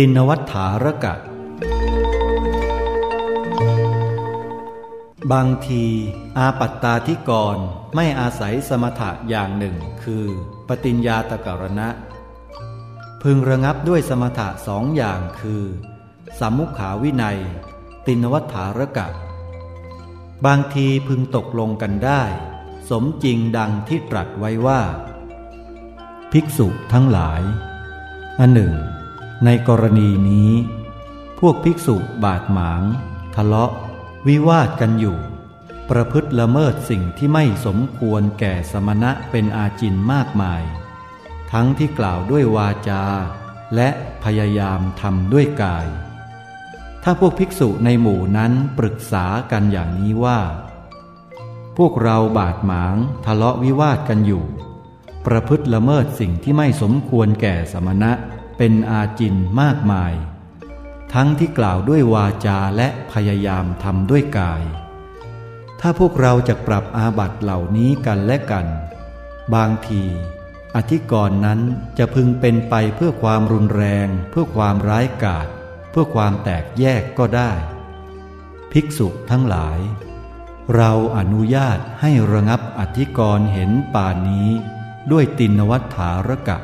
ตินวัฏฐารกะ บางทีอาปัตตาธิกรไม่อาศัยสมถะอย่างหนึ่ง คือ ปฏิญญาตกรณะ พึงระงับด้วยสมถะสองอย่างคือสัมมุขาวินัย ตินวัฏฐารกะ บางทีพึงตกลงกันได้ สมจริงดังที่ตรัสไว้ว่า ภิกษุทั้งหลายอันหนึ่ง ในกรณีนี้ พวกภิกษุบาดหมาง ทะเลาะ วิวาทกันอยู่ ประพฤติละเมิดสิ่งที่ไม่สมควรแก่สมณะเป็นอาจินมากมาย ทั้งที่กล่าวด้วยวาจา และพยายามทำด้วยกาย ถ้าพวกภิกษุในหมู่นั้นปรึกษากันอย่างนี้ว่า พวกเราบาดหมางทะเลาะวิวาทกันอยู่ ประพฤติละเมิดสิ่งที่ไม่สมควรแก่สมณะ เป็นอาจินมากมาย ทั้งที่กล่าวด้วยวาจาและพยายามทำด้วยกาย ถ้าพวกเราจะปรับอาบัตเหล่านี้กันและกัน บางที อธิกรณ์นั้นจะพึงเป็นไปเพื่อความรุนแรง เพื่อความร้ายกาจเพื่อความแตกแยกก็ได้ ภิกษุทั้งหลาย เราอนุญาตให้ระงับอธิกรณ์เห็นป่านนี้ด้วยตินวัฏฐารกะ